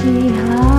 你好。